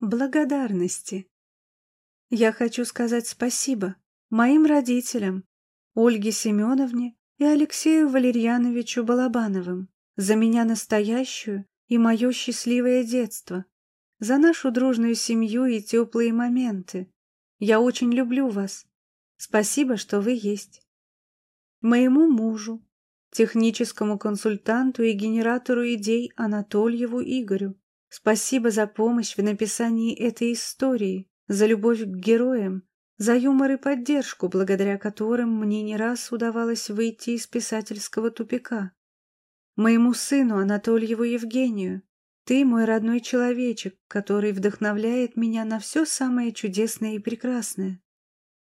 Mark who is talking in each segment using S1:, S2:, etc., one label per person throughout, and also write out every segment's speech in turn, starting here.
S1: благодарности. Я хочу сказать спасибо моим родителям, Ольге Семеновне и Алексею Валерьяновичу Балабановым за меня настоящую и мое счастливое детство, за нашу дружную семью и теплые моменты. Я очень люблю вас. Спасибо, что вы есть. Моему мужу, техническому консультанту и генератору идей Анатольеву Игорю. Спасибо за помощь в написании этой истории, за любовь к героям, за юмор и поддержку, благодаря которым мне не раз удавалось выйти из писательского тупика. Моему сыну Анатольеву Евгению, ты мой родной человечек, который вдохновляет меня на все самое чудесное и прекрасное.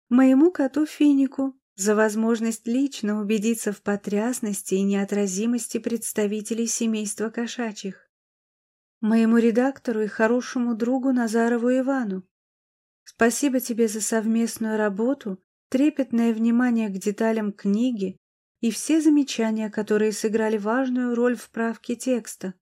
S1: Моему коту Финику за возможность лично убедиться в потрясности и неотразимости представителей семейства кошачьих. Моему редактору и хорошему другу Назарову Ивану. Спасибо тебе за совместную работу, трепетное внимание к деталям книги и все замечания, которые сыграли важную роль в правке текста.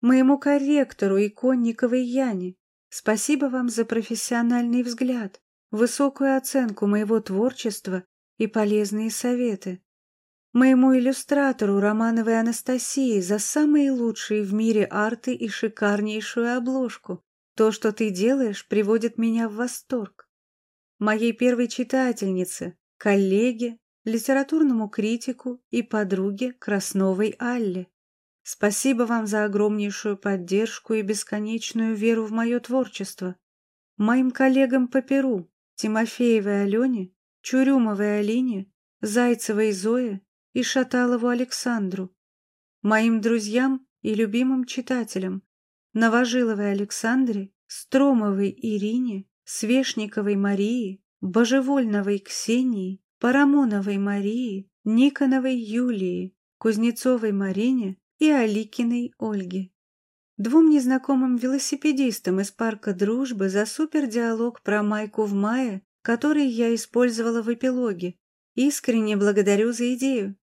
S1: Моему корректору и Конниковой Яне. Спасибо вам за профессиональный взгляд, высокую оценку моего творчества и полезные советы. Моему иллюстратору Романовой Анастасии за самые лучшие в мире арты и шикарнейшую обложку. То, что ты делаешь, приводит меня в восторг. Моей первой читательнице, коллеге, литературному критику и подруге Красновой Алле. Спасибо вам за огромнейшую поддержку и бесконечную веру в мое творчество. Моим коллегам по Перу, Тимофеевой Алене Чурюмовой Алине, Зайцевой Зое и Шаталову Александру, моим друзьям и любимым читателям, Новожиловой Александре, Стромовой Ирине, Свешниковой Марии, Божевольновой Ксении, Парамоновой Марии, Никоновой Юлии, Кузнецовой Марине и Аликиной Ольге. Двум незнакомым велосипедистам из парка Дружбы за супердиалог про Майку в мае который я использовала в эпилоге. Искренне благодарю за идею.